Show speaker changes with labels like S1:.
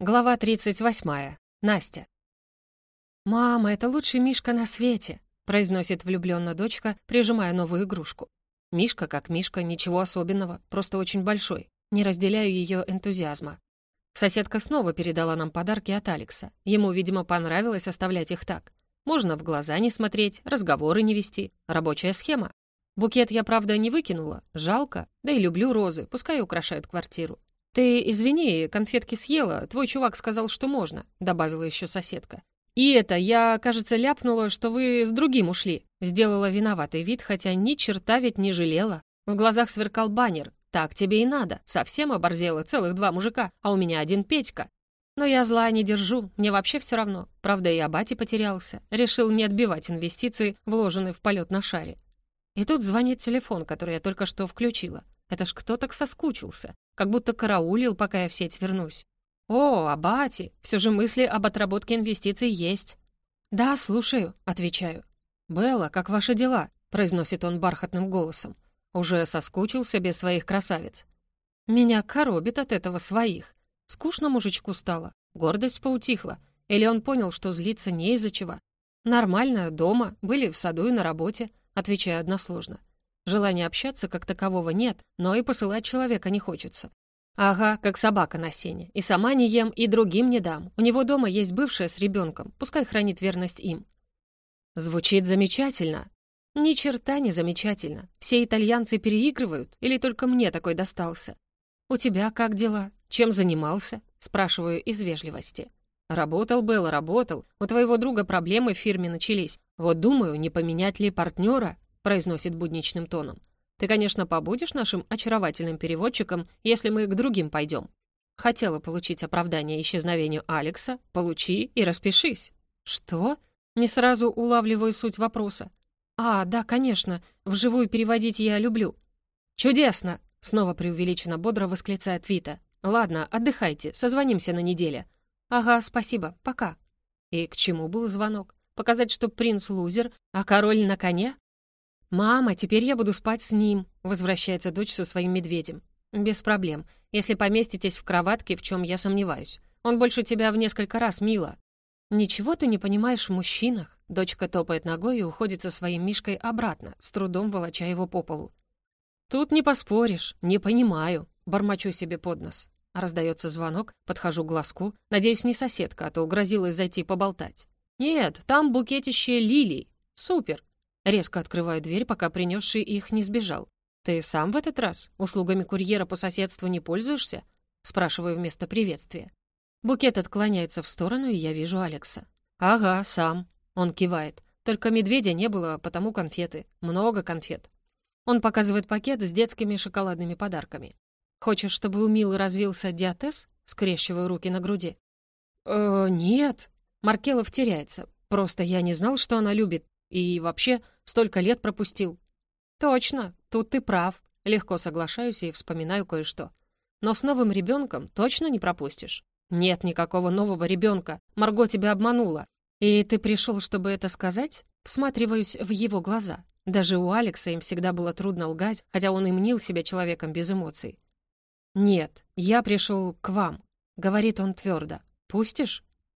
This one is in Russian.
S1: Глава 38. Настя. «Мама, это лучший Мишка на свете», — произносит влюбленно дочка, прижимая новую игрушку. Мишка как Мишка, ничего особенного, просто очень большой. Не разделяю ее энтузиазма. Соседка снова передала нам подарки от Алекса. Ему, видимо, понравилось оставлять их так. Можно в глаза не смотреть, разговоры не вести. Рабочая схема. Букет я, правда, не выкинула. Жалко. Да и люблю розы, пускай украшают квартиру. «Ты извини, конфетки съела, твой чувак сказал, что можно», — добавила еще соседка. «И это, я, кажется, ляпнула, что вы с другим ушли». Сделала виноватый вид, хотя ни черта ведь не жалела. В глазах сверкал баннер. «Так тебе и надо. Совсем оборзела целых два мужика, а у меня один Петька». Но я зла не держу, мне вообще все равно. Правда, и Абати потерялся. Решил не отбивать инвестиции, вложенные в полет на шаре. И тут звонит телефон, который я только что включила. Это ж кто так соскучился как будто караулил, пока я в сеть вернусь. «О, Абати, все же мысли об отработке инвестиций есть». «Да, слушаю», — отвечаю. «Белла, как ваши дела?» — произносит он бархатным голосом. «Уже соскучился без своих красавиц». «Меня коробит от этого своих. Скучно мужичку стало, гордость поутихла. Или он понял, что злиться не из-за чего. Нормально, дома, были в саду и на работе», — отвечаю односложно. Желания общаться как такового нет, но и посылать человека не хочется. Ага, как собака на сене. И сама не ем, и другим не дам. У него дома есть бывшая с ребенком, пускай хранит верность им. Звучит замечательно. Ни черта не замечательно. Все итальянцы переигрывают, или только мне такой достался? У тебя как дела? Чем занимался? Спрашиваю из вежливости. Работал было, работал. У твоего друга проблемы в фирме начались. Вот думаю, не поменять ли партнера? произносит будничным тоном. «Ты, конечно, побудешь нашим очаровательным переводчиком, если мы к другим пойдем. Хотела получить оправдание исчезновению Алекса? Получи и распишись». «Что?» Не сразу улавливаю суть вопроса. «А, да, конечно, вживую переводить я люблю». «Чудесно!» — снова преувеличенно бодро восклицает Вита. «Ладно, отдыхайте, созвонимся на неделе». «Ага, спасибо, пока». И к чему был звонок? Показать, что принц лузер, а король на коне? «Мама, теперь я буду спать с ним», — возвращается дочь со своим медведем. «Без проблем, если поместитесь в кроватке, в чем я сомневаюсь. Он больше тебя в несколько раз, мило». «Ничего ты не понимаешь в мужчинах», — дочка топает ногой и уходит со своим Мишкой обратно, с трудом волоча его по полу. «Тут не поспоришь, не понимаю», — бормочу себе под нос. Раздается звонок, подхожу к глазку, надеюсь, не соседка, а то угрозилась зайти поболтать. «Нет, там букетище лилий. Супер, Резко открываю дверь, пока принесший их не сбежал. «Ты сам в этот раз? Услугами курьера по соседству не пользуешься?» Спрашиваю вместо приветствия. Букет отклоняется в сторону, и я вижу Алекса. «Ага, сам». Он кивает. Только медведя не было, потому конфеты. Много конфет. Он показывает пакет с детскими шоколадными подарками. «Хочешь, чтобы у Милы развился диатез?» Скрещиваю руки на груди. «Э, нет». Маркелов теряется. Просто я не знал, что она любит. И вообще, столько лет пропустил». «Точно, тут ты прав». Легко соглашаюсь и вспоминаю кое-что. «Но с новым ребенком точно не пропустишь?» «Нет никакого нового ребенка. Марго тебя обманула. И ты пришел, чтобы это сказать?» Всматриваюсь в его глаза. Даже у Алекса им всегда было трудно лгать, хотя он и мнил себя человеком без эмоций. «Нет, я пришел к вам», — говорит он твердо. «Пустишь?»